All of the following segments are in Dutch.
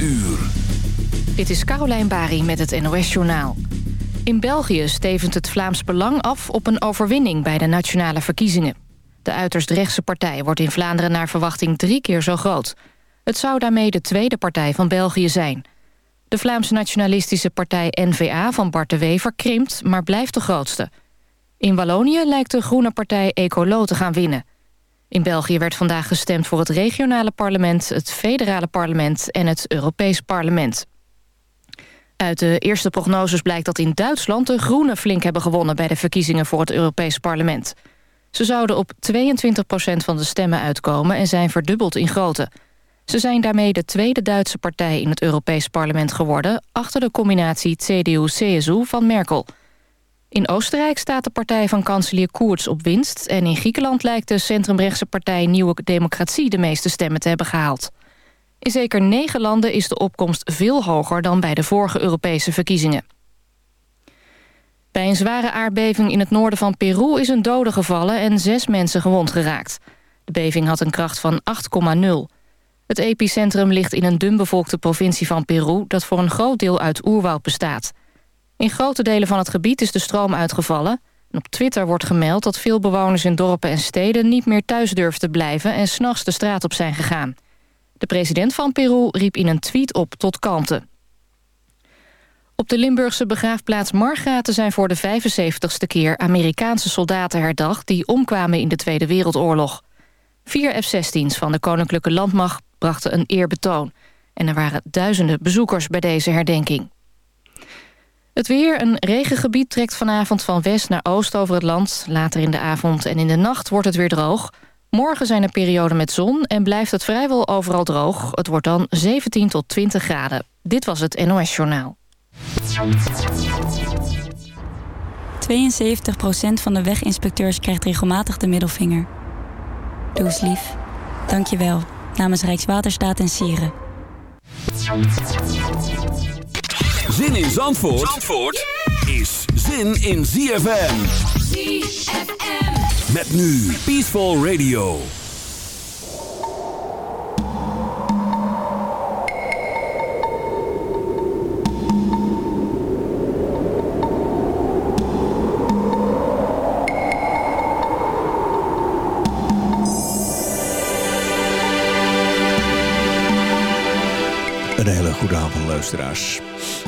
uur. Dit is Caroline Bari met het NOS Journaal. In België stevend het Vlaams Belang af op een overwinning bij de nationale verkiezingen. De uiterst rechtse partij wordt in Vlaanderen naar verwachting drie keer zo groot. Het zou daarmee de tweede partij van België zijn. De Vlaamse nationalistische partij N-VA van Bart de Wever krimpt, maar blijft de grootste. In Wallonië lijkt de groene partij Ecolo te gaan winnen. In België werd vandaag gestemd voor het regionale parlement... het federale parlement en het Europees parlement. Uit de eerste prognoses blijkt dat in Duitsland de Groenen flink hebben gewonnen... bij de verkiezingen voor het Europees parlement. Ze zouden op 22% van de stemmen uitkomen en zijn verdubbeld in grootte. Ze zijn daarmee de tweede Duitse partij in het Europees parlement geworden... achter de combinatie CDU-CSU van Merkel... In Oostenrijk staat de partij van kanselier Koerts op winst... en in Griekenland lijkt de centrumrechtse partij Nieuwe Democratie... de meeste stemmen te hebben gehaald. In zeker negen landen is de opkomst veel hoger... dan bij de vorige Europese verkiezingen. Bij een zware aardbeving in het noorden van Peru is een dode gevallen... en zes mensen gewond geraakt. De beving had een kracht van 8,0. Het epicentrum ligt in een dunbevolkte provincie van Peru... dat voor een groot deel uit oerwoud bestaat... In grote delen van het gebied is de stroom uitgevallen. En op Twitter wordt gemeld dat veel bewoners in dorpen en steden... niet meer thuis durven te blijven en s'nachts de straat op zijn gegaan. De president van Peru riep in een tweet op tot kalmte. Op de Limburgse begraafplaats Margraten zijn voor de 75ste keer... Amerikaanse soldaten herdacht die omkwamen in de Tweede Wereldoorlog. Vier F-16's van de Koninklijke Landmacht brachten een eerbetoon. En er waren duizenden bezoekers bij deze herdenking. Het weer, een regengebied trekt vanavond van west naar oost over het land. Later in de avond en in de nacht wordt het weer droog. Morgen zijn er perioden met zon en blijft het vrijwel overal droog. Het wordt dan 17 tot 20 graden. Dit was het NOS Journaal. 72% van de weginspecteurs krijgt regelmatig de middelvinger. Doe eens lief. Dank je wel. Namens Rijkswaterstaat en Sieren. Zin in Zandvoort, Zandvoort is zin in ZFM. ZFM. Met nu Peaceful Radio. Een hele goede avond,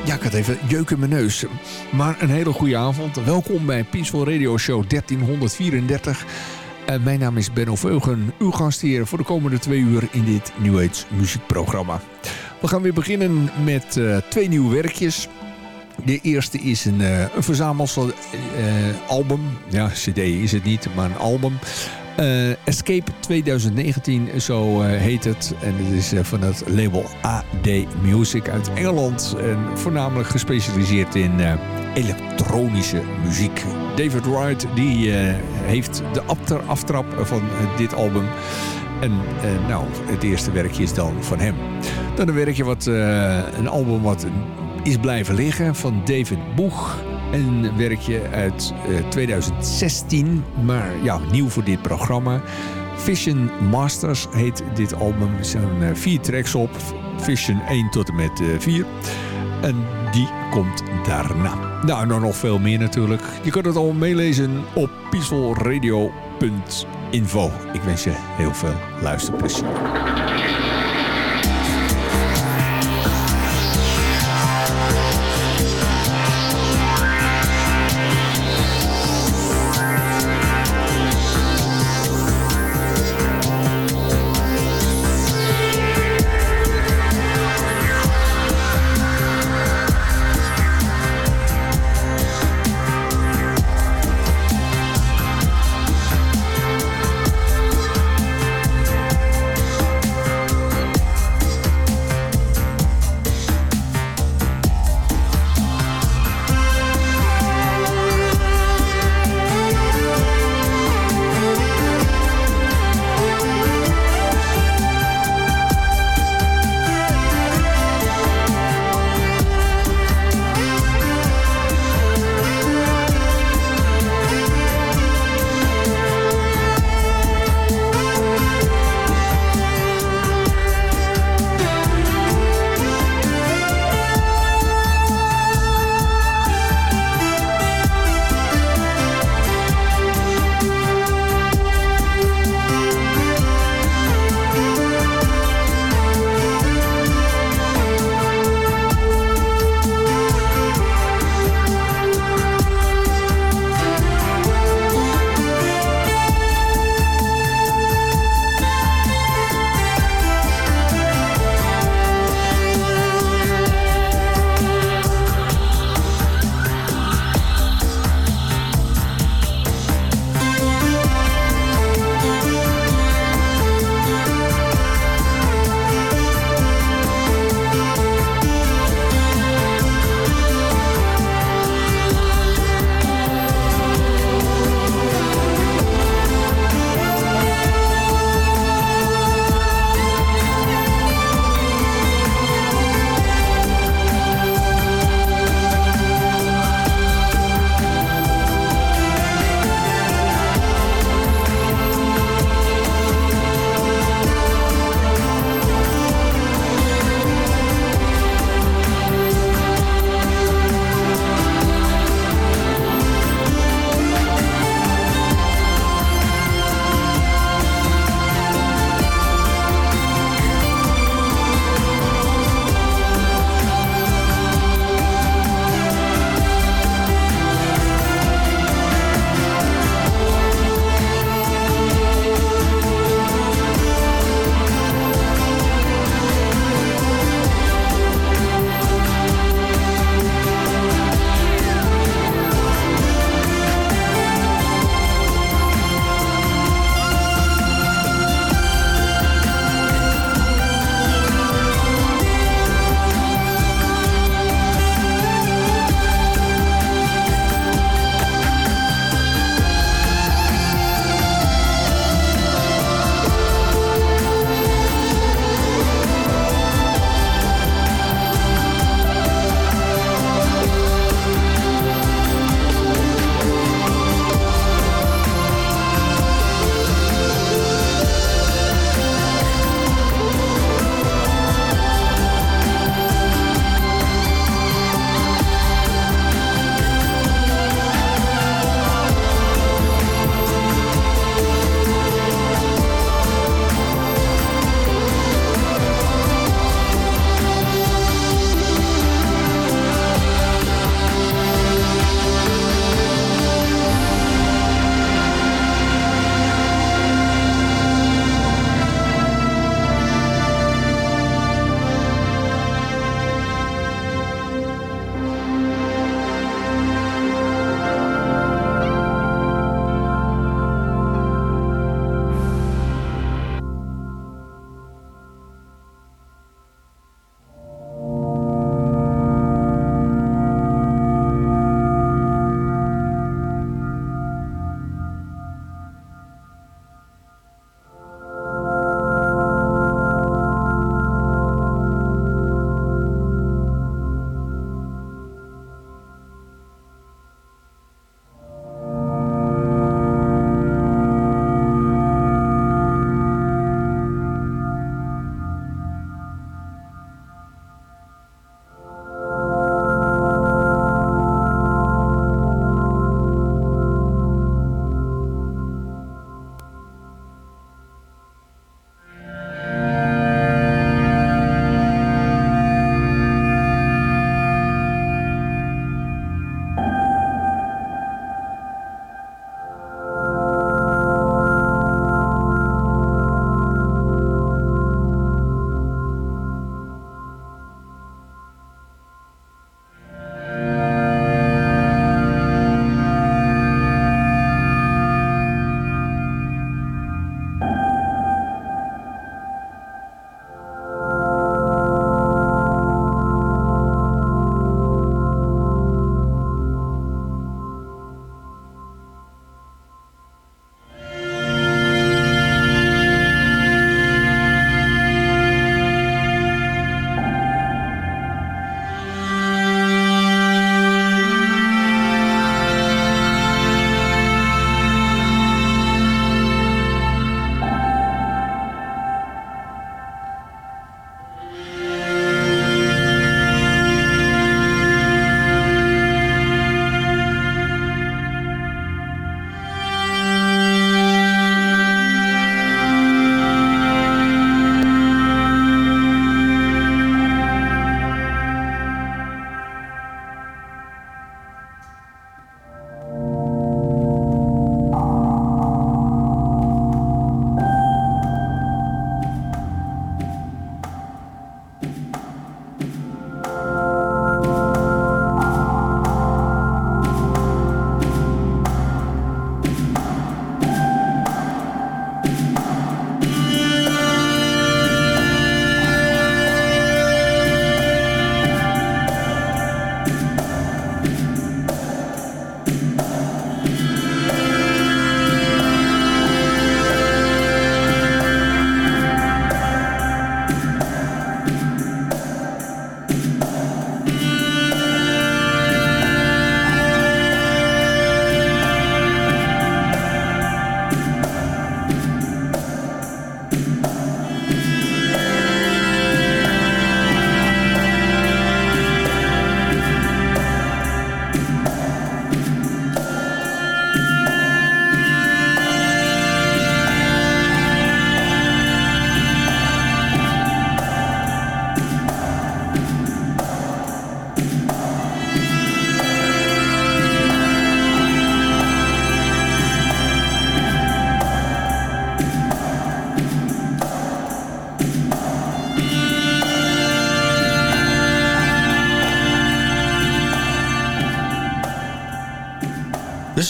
Ja, ik had even jeuk in mijn neus. Maar een hele goede avond. Welkom bij Peaceful Radio Show 1334. Uh, mijn naam is Benno Veugen, uw gastheer voor de komende twee uur in dit New Age muziekprogramma. We gaan weer beginnen met uh, twee nieuwe werkjes. De eerste is een, uh, een ja, cd is het niet, maar een album. Uh, Escape 2019, zo uh, heet het. En het is uh, van het label AD Music uit Engeland. En voornamelijk gespecialiseerd in elektronische muziek. David Wright die, heeft de aftrap van dit album. En nou, het eerste werkje is dan van hem. Dan een werkje wat, een album wat is blijven liggen van David Boeg. Een werkje uit uh, 2016, maar ja, nieuw voor dit programma. Vision Masters heet dit album. Er zijn uh, vier tracks op. Vision 1 tot en met uh, 4. En die komt daarna. Nou, en nog veel meer natuurlijk. Je kunt het allemaal meelezen op peacefulradio.info. Ik wens je heel veel luisterplezier.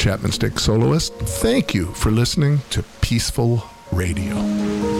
Chapman Stick soloist. Thank you for listening to Peaceful Radio.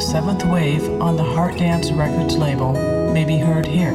Seventh Wave, on the Heart Dance Records label, may be heard here.